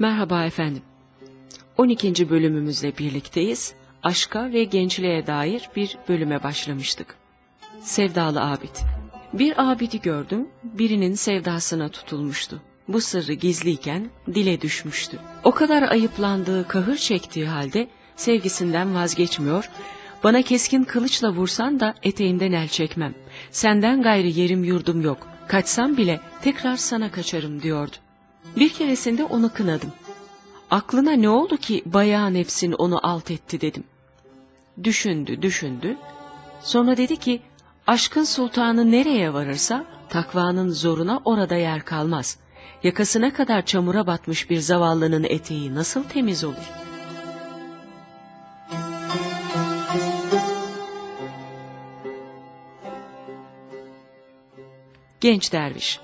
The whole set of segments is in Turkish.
Merhaba efendim. 12. bölümümüzle birlikteyiz. Aşka ve gençliğe dair bir bölüme başlamıştık. Sevdalı abid. Bir abidi gördüm, birinin sevdasına tutulmuştu. Bu sırrı gizliyken dile düşmüştü. O kadar ayıplandığı, kahır çektiği halde sevgisinden vazgeçmiyor, bana keskin kılıçla vursan da eteğinden el çekmem. Senden gayrı yerim yurdum yok. Kaçsam bile tekrar sana kaçarım diyordu. Bir keresinde onu kınadım. Aklına ne oldu ki bayağı nefsin onu alt etti dedim. Düşündü, düşündü. Sonra dedi ki, aşkın sultanı nereye varırsa takvanın zoruna orada yer kalmaz. Yakasına kadar çamura batmış bir zavallının eteği nasıl temiz olur? Genç derviş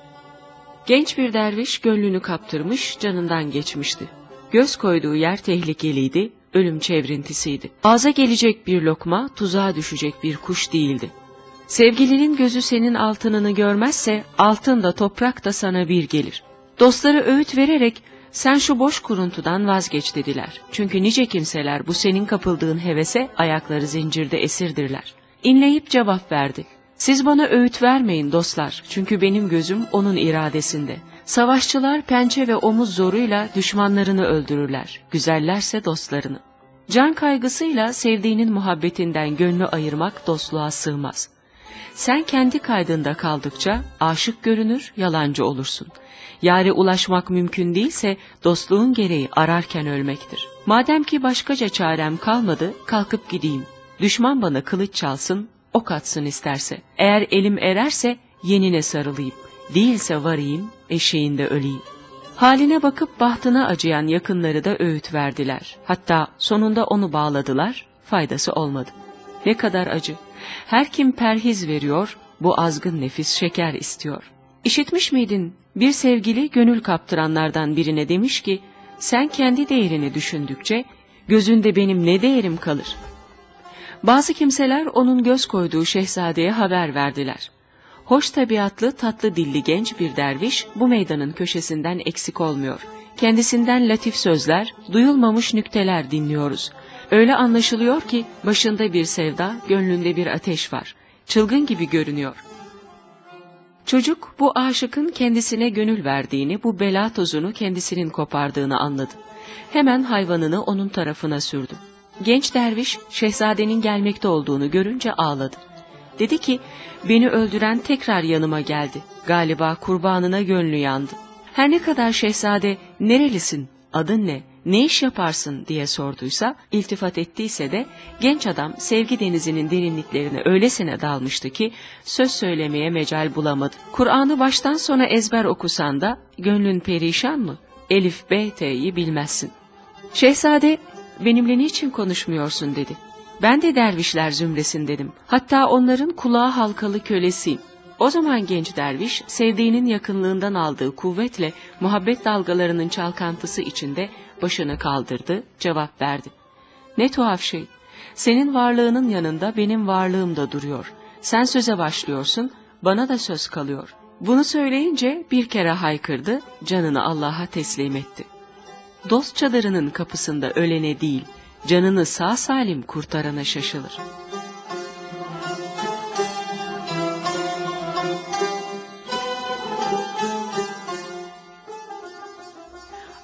Genç bir derviş gönlünü kaptırmış, canından geçmişti. Göz koyduğu yer tehlikeliydi, ölüm çevrintisiydi. Ağza gelecek bir lokma, tuzağa düşecek bir kuş değildi. Sevgilinin gözü senin altınını görmezse, altın da toprak da sana bir gelir. Dostları öğüt vererek, sen şu boş kuruntudan vazgeç dediler. Çünkü nice kimseler bu senin kapıldığın hevese ayakları zincirde esirdirler. İnleyip cevap verdi. Siz bana öğüt vermeyin dostlar, çünkü benim gözüm onun iradesinde. Savaşçılar pençe ve omuz zoruyla düşmanlarını öldürürler, güzellerse dostlarını. Can kaygısıyla sevdiğinin muhabbetinden gönlü ayırmak dostluğa sığmaz. Sen kendi kaydında kaldıkça aşık görünür, yalancı olursun. Yare ulaşmak mümkün değilse dostluğun gereği ararken ölmektir. Madem ki başkaca çarem kalmadı, kalkıp gideyim. Düşman bana kılıç çalsın, ok atsın isterse. Eğer elim ererse yenine sarılayım. Değilse varayım, eşeğinde öleyim. Haline bakıp bahtına acıyan yakınları da öğüt verdiler. Hatta sonunda onu bağladılar, faydası olmadı. Ne kadar acı. Her kim perhiz veriyor, bu azgın nefis şeker istiyor. İşitmiş miydin? Bir sevgili gönül kaptıranlardan birine demiş ki, sen kendi değerini düşündükçe, gözünde benim ne değerim kalır? Bazı kimseler onun göz koyduğu şehzadeye haber verdiler. Hoş tabiatlı, tatlı dilli genç bir derviş bu meydanın köşesinden eksik olmuyor. Kendisinden latif sözler, duyulmamış nükteler dinliyoruz. Öyle anlaşılıyor ki başında bir sevda, gönlünde bir ateş var. Çılgın gibi görünüyor. Çocuk bu aşıkın kendisine gönül verdiğini, bu bela tozunu kendisinin kopardığını anladı. Hemen hayvanını onun tarafına sürdü. Genç derviş şehzadenin gelmekte olduğunu görünce ağladı. Dedi ki beni öldüren tekrar yanıma geldi. Galiba kurbanına gönlü yandı. Her ne kadar şehzade nerelisin, adın ne, ne iş yaparsın diye sorduysa, iltifat ettiyse de genç adam sevgi denizinin derinliklerine öylesine dalmıştı ki söz söylemeye mecal bulamadı. Kur'an'ı baştan sona ezber okusan da gönlün perişan mı? Elif B T'yi bilmezsin. Şehzade benimle niçin konuşmuyorsun dedi. Ben de dervişler zümresin dedim. Hatta onların kulağı halkalı kölesiyim. O zaman genç derviş sevdiğinin yakınlığından aldığı kuvvetle muhabbet dalgalarının çalkantısı içinde başını kaldırdı, cevap verdi. Ne tuhaf şey. Senin varlığının yanında benim varlığım da duruyor. Sen söze başlıyorsun, bana da söz kalıyor. Bunu söyleyince bir kere haykırdı, canını Allah'a teslim etti. Dost çadırının kapısında ölene değil, canını sağ salim kurtarana şaşılır.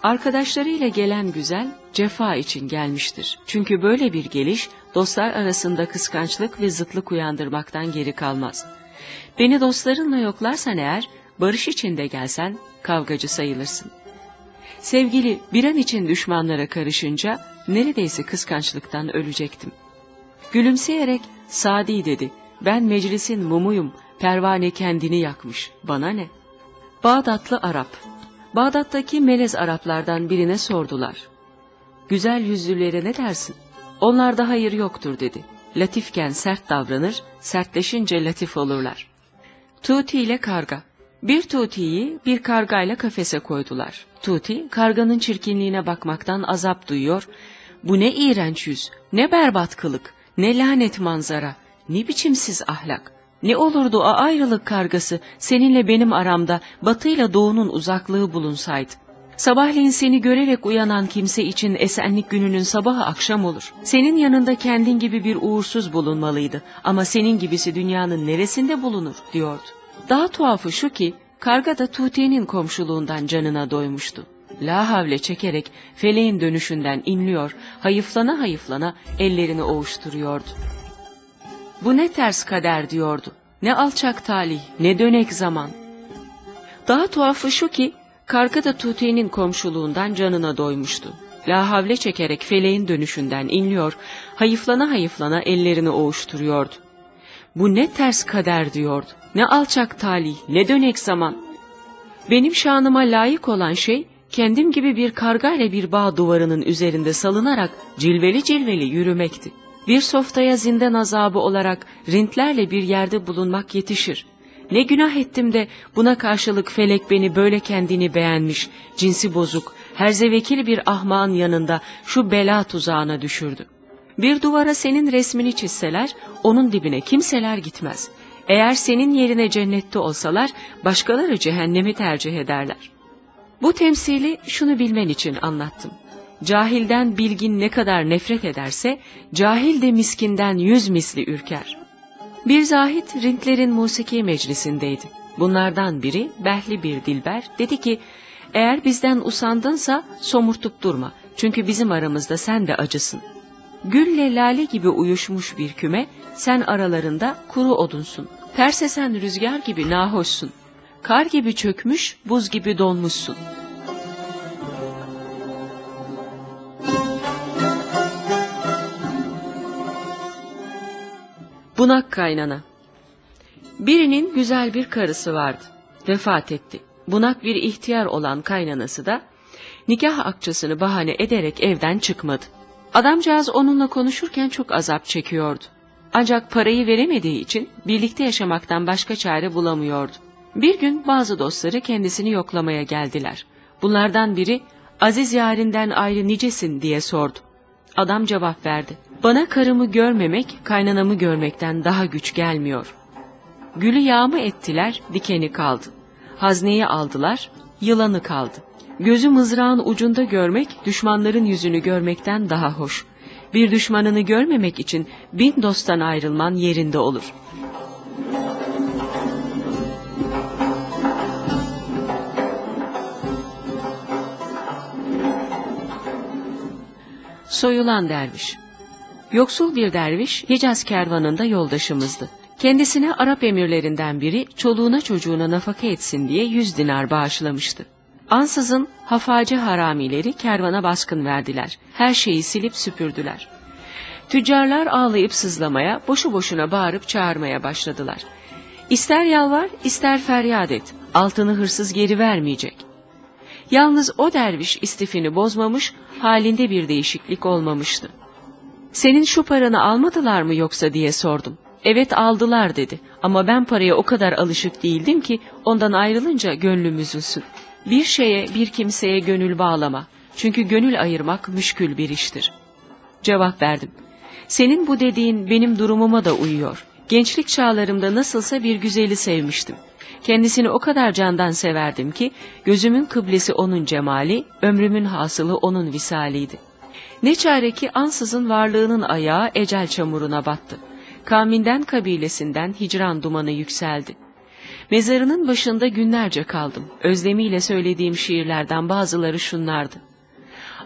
Arkadaşlarıyla gelen güzel cefa için gelmiştir. Çünkü böyle bir geliş dostlar arasında kıskançlık ve zıtlık uyandırmaktan geri kalmaz. Beni dostlarınla yoklarsan eğer barış içinde gelsen kavgacı sayılırsın. Sevgili bir an için düşmanlara karışınca neredeyse kıskançlıktan ölecektim. Gülümseyerek Sadi dedi, ben meclisin mumuyum, pervane kendini yakmış, bana ne? Bağdatlı Arap Bağdat'taki melez Araplardan birine sordular. Güzel yüzlülere ne dersin? Onlarda hayır yoktur dedi. Latifken sert davranır, sertleşince latif olurlar. Tuti ile karga. Bir Tuti'yi bir kargayla kafese koydular. Tuti, karganın çirkinliğine bakmaktan azap duyuyor. Bu ne iğrenç yüz, ne berbat kılık, ne lanet manzara, ne biçimsiz ahlak. Ne olurdu o ayrılık kargası seninle benim aramda batıyla doğunun uzaklığı bulunsaydı. Sabahleyin seni görerek uyanan kimse için esenlik gününün sabahı akşam olur. Senin yanında kendin gibi bir uğursuz bulunmalıydı ama senin gibisi dünyanın neresinde bulunur diyordu. Daha tuhafı şu ki karga da Tuti'nin komşuluğundan canına doymuştu. La havle çekerek feleğin dönüşünden inliyor, hayıflana hayıflana ellerini ovuşturuyordu. Bu ne ters kader diyordu. Ne alçak talih, ne dönek zaman. Daha tuhafı şu ki Karga da Tuti'nin komşuluğundan canına doymuştu. La havle çekerek feleğin dönüşünden inliyor, hayıflana hayıflana ellerini oğuşturuyordu. Bu ne ters kader diyordu, ne alçak talih, ne dönek zaman. Benim şanıma layık olan şey, kendim gibi bir karga ile bir bağ duvarının üzerinde salınarak cilveli cilveli yürümekti. Bir softaya zindan azabı olarak rintlerle bir yerde bulunmak yetişir. Ne günah ettim de buna karşılık felek beni böyle kendini beğenmiş, cinsi bozuk, herzevekil bir ahmağın yanında şu bela tuzağına düşürdü. Bir duvara senin resmini çizseler, onun dibine kimseler gitmez. Eğer senin yerine cennette olsalar, başkaları cehennemi tercih ederler. Bu temsili şunu bilmen için anlattım. Cahilden bilgin ne kadar nefret ederse, cahil de miskinden yüz misli ürker. Bir zahit Rintlerin musiki meclisindeydi. Bunlardan biri behli bir dilber dedi ki eğer bizden usandınsa somurtup durma çünkü bizim aramızda sen de acısın. Gülle lale gibi uyuşmuş bir küme sen aralarında kuru odunsun. Ters esen rüzgar gibi nahoşsun. Kar gibi çökmüş buz gibi donmuşsun.'' Bunak kaynana. Birinin güzel bir karısı vardı. Vefat etti. Bunak bir ihtiyar olan kaynanası da nikah akçasını bahane ederek evden çıkmadı. Adamcağız onunla konuşurken çok azap çekiyordu. Ancak parayı veremediği için birlikte yaşamaktan başka çare bulamıyordu. Bir gün bazı dostları kendisini yoklamaya geldiler. Bunlardan biri Aziz yarinden ayrı nicesin diye sordu. Adam cevap verdi. Bana karımı görmemek, kaynanamı görmekten daha güç gelmiyor. Gülü yağmı ettiler, dikeni kaldı. Hazneyi aldılar, yılanı kaldı. Gözü mızrağın ucunda görmek, düşmanların yüzünü görmekten daha hoş. Bir düşmanını görmemek için bin dosttan ayrılman yerinde olur.'' Soyulan derviş Yoksul bir derviş Hicaz kervanında yoldaşımızdı. Kendisine Arap emirlerinden biri çoluğuna çocuğuna nafaka etsin diye yüz dinar bağışlamıştı. Ansızın hafacı haramileri kervana baskın verdiler. Her şeyi silip süpürdüler. Tüccarlar ağlayıp sızlamaya, boşu boşuna bağırıp çağırmaya başladılar. İster yalvar, ister feryat et, altını hırsız geri vermeyecek. Yalnız o derviş istifini bozmamış, halinde bir değişiklik olmamıştı. Senin şu paranı almadılar mı yoksa diye sordum. Evet aldılar dedi ama ben paraya o kadar alışık değildim ki ondan ayrılınca gönlüm üzülsün. Bir şeye bir kimseye gönül bağlama çünkü gönül ayırmak müşkül bir iştir. Cevap verdim. Senin bu dediğin benim durumuma da uyuyor. Gençlik çağlarımda nasılsa bir güzeli sevmiştim. Kendisini o kadar candan severdim ki gözümün kıblesi onun cemali, ömrümün hasılı onun visaliydi. Ne çare ki ansızın varlığının ayağı ecel çamuruna battı. Kavminden kabilesinden hicran dumanı yükseldi. Mezarının başında günlerce kaldım. Özlemiyle söylediğim şiirlerden bazıları şunlardı.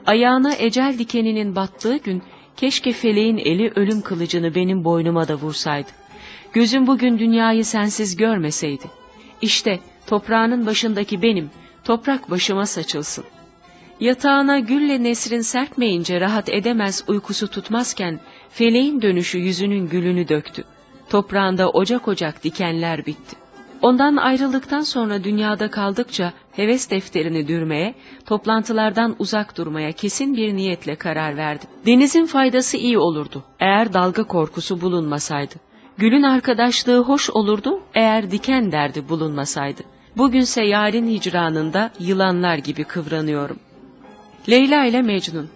Ayağına ecel dikeninin battığı gün keşke feleğin eli ölüm kılıcını benim boynuma da vursaydı. Gözüm bugün dünyayı sensiz görmeseydi. İşte toprağının başındaki benim, toprak başıma saçılsın. Yatağına gülle nesrin serpmeyince rahat edemez uykusu tutmazken, feleğin dönüşü yüzünün gülünü döktü. Toprağında ocak ocak dikenler bitti. Ondan ayrıldıktan sonra dünyada kaldıkça heves defterini dürmeye, toplantılardan uzak durmaya kesin bir niyetle karar verdi. Denizin faydası iyi olurdu, eğer dalga korkusu bulunmasaydı. Gülün arkadaşlığı hoş olurdu eğer diken derdi bulunmasaydı. Bugünse yarın hicranında yılanlar gibi kıvranıyorum. Leyla ile Mecnun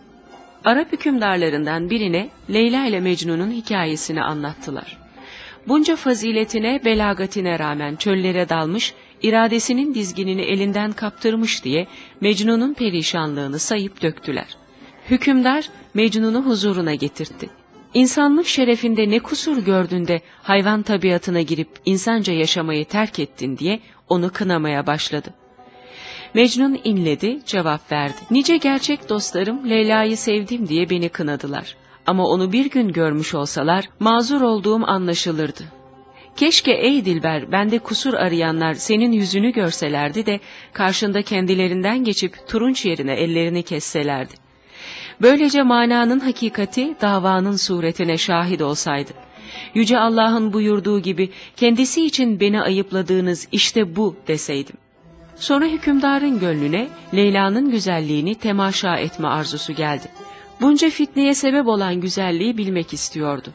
Arap hükümdarlarından birine Leyla ile Mecnun'un hikayesini anlattılar. Bunca faziletine, belagatine rağmen çöllere dalmış, iradesinin dizginini elinden kaptırmış diye Mecnun'un perişanlığını sayıp döktüler. Hükümdar Mecnun'u huzuruna getirtti. İnsanlık şerefinde ne kusur gördün de hayvan tabiatına girip insanca yaşamayı terk ettin diye onu kınamaya başladı. Mecnun inledi, cevap verdi. Nice gerçek dostlarım Leyla'yı sevdim diye beni kınadılar. Ama onu bir gün görmüş olsalar mazur olduğum anlaşılırdı. Keşke ey Dilber bende kusur arayanlar senin yüzünü görselerdi de karşında kendilerinden geçip turunç yerine ellerini kesselerdi. Böylece mananın hakikati davanın suretine şahit olsaydı. Yüce Allah'ın buyurduğu gibi kendisi için beni ayıpladığınız işte bu deseydim. Sonra hükümdarın gönlüne Leyla'nın güzelliğini temaşa etme arzusu geldi. Bunca fitneye sebep olan güzelliği bilmek istiyordu.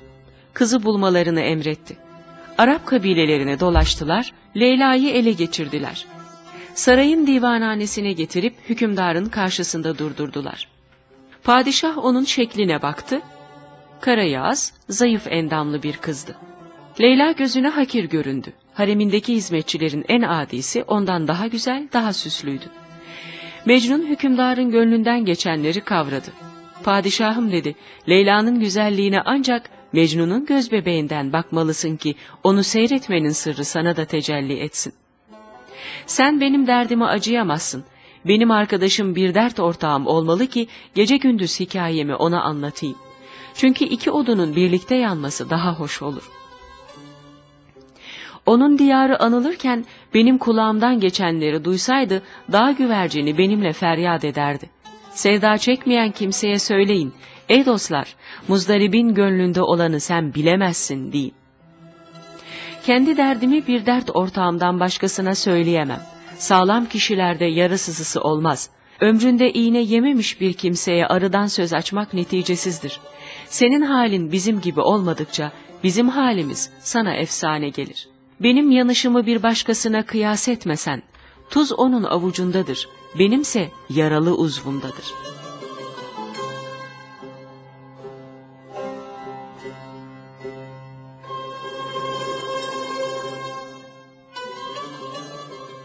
Kızı bulmalarını emretti. Arap kabilelerine dolaştılar, Leyla'yı ele geçirdiler. Sarayın divanhanesine getirip hükümdarın karşısında durdurdular. Padişah onun şekline baktı. Karayağız, zayıf endamlı bir kızdı. Leyla gözüne hakir göründü. Haremindeki hizmetçilerin en adisi ondan daha güzel, daha süslüydü. Mecnun hükümdarın gönlünden geçenleri kavradı. Padişahım dedi, Leyla'nın güzelliğine ancak Mecnun'un göz bebeğinden bakmalısın ki onu seyretmenin sırrı sana da tecelli etsin. Sen benim derdime acıyamazsın. Benim arkadaşım bir dert ortağım olmalı ki gece gündüz hikayemi ona anlatayım. Çünkü iki odunun birlikte yanması daha hoş olur. Onun diyarı anılırken benim kulağımdan geçenleri duysaydı dağ güvercini benimle feryat ederdi. Sevda çekmeyen kimseye söyleyin, ey dostlar, muzdaribin gönlünde olanı sen bilemezsin deyin. Kendi derdimi bir dert ortağımdan başkasına söyleyemem. Sağlam kişilerde yarı sızısı olmaz. Ömründe iğne yememiş bir kimseye arıdan söz açmak neticesizdir. Senin halin bizim gibi olmadıkça bizim halimiz sana efsane gelir. Benim yanışımı bir başkasına kıyas etmesen, tuz onun avucundadır, benimse yaralı uzvumdadır.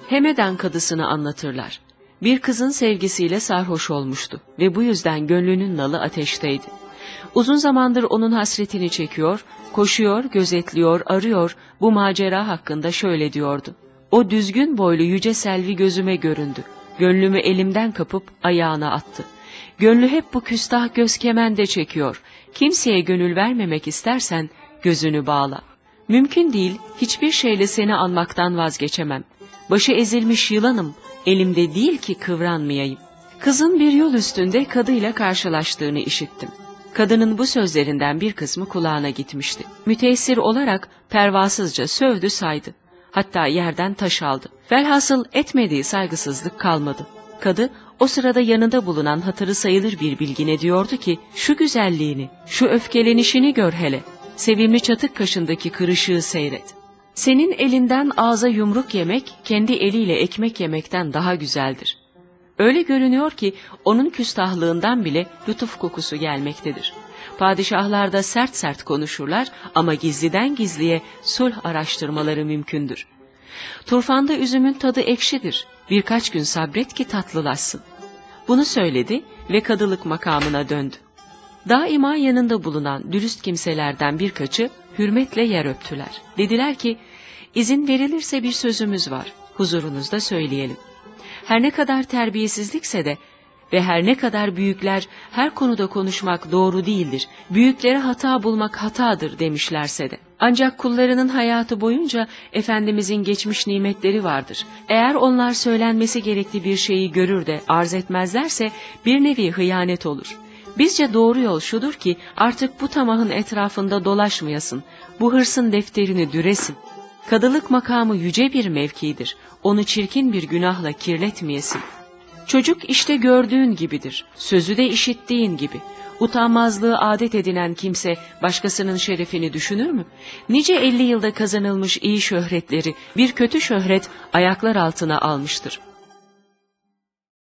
Hemeden kadısını anlatırlar. Bir kızın sevgisiyle sarhoş olmuştu ve bu yüzden gönlünün nalı ateşteydi. Uzun zamandır onun hasretini çekiyor, koşuyor, gözetliyor, arıyor, bu macera hakkında şöyle diyordu. O düzgün boylu yüce selvi gözüme göründü. Gönlümü elimden kapıp ayağına attı. Gönlü hep bu küstah göz kemende çekiyor. Kimseye gönül vermemek istersen gözünü bağla. Mümkün değil, hiçbir şeyle seni anmaktan vazgeçemem. Başı ezilmiş yılanım, elimde değil ki kıvranmayayım. Kızın bir yol üstünde kadıyla karşılaştığını işittim. Kadının bu sözlerinden bir kısmı kulağına gitmişti. Müteessir olarak pervasızca sövdü saydı. Hatta yerden taş aldı. Velhasıl etmediği saygısızlık kalmadı. Kadı o sırada yanında bulunan hatırı sayılır bir bilgine diyordu ki şu güzelliğini, şu öfkelenişini gör hele. Sevimli çatık kaşındaki kırışığı seyret. Senin elinden ağza yumruk yemek, kendi eliyle ekmek yemekten daha güzeldir. Öyle görünüyor ki onun küstahlığından bile lütuf kokusu gelmektedir. Padişahlar da sert sert konuşurlar ama gizliden gizliye sulh araştırmaları mümkündür. Turfanda üzümün tadı ekşidir. Birkaç gün sabret ki tatlılaşsın. Bunu söyledi ve kadılık makamına döndü. Daima yanında bulunan dürüst kimselerden birkaçı hürmetle yer öptüler. Dediler ki, izin verilirse bir sözümüz var, huzurunuzda söyleyelim. Her ne kadar terbiyesizlikse de ve her ne kadar büyükler her konuda konuşmak doğru değildir, büyüklere hata bulmak hatadır demişlerse de. Ancak kullarının hayatı boyunca Efendimizin geçmiş nimetleri vardır. Eğer onlar söylenmesi gerekli bir şeyi görür de arz etmezlerse bir nevi hıyanet olur.'' Bizce doğru yol şudur ki artık bu tamahın etrafında dolaşmayasın, bu hırsın defterini düresin. Kadılık makamı yüce bir mevkidir, onu çirkin bir günahla kirletmeyesin. Çocuk işte gördüğün gibidir, sözü de işittiğin gibi. Utanmazlığı adet edinen kimse başkasının şerefini düşünür mü? Nice elli yılda kazanılmış iyi şöhretleri bir kötü şöhret ayaklar altına almıştır.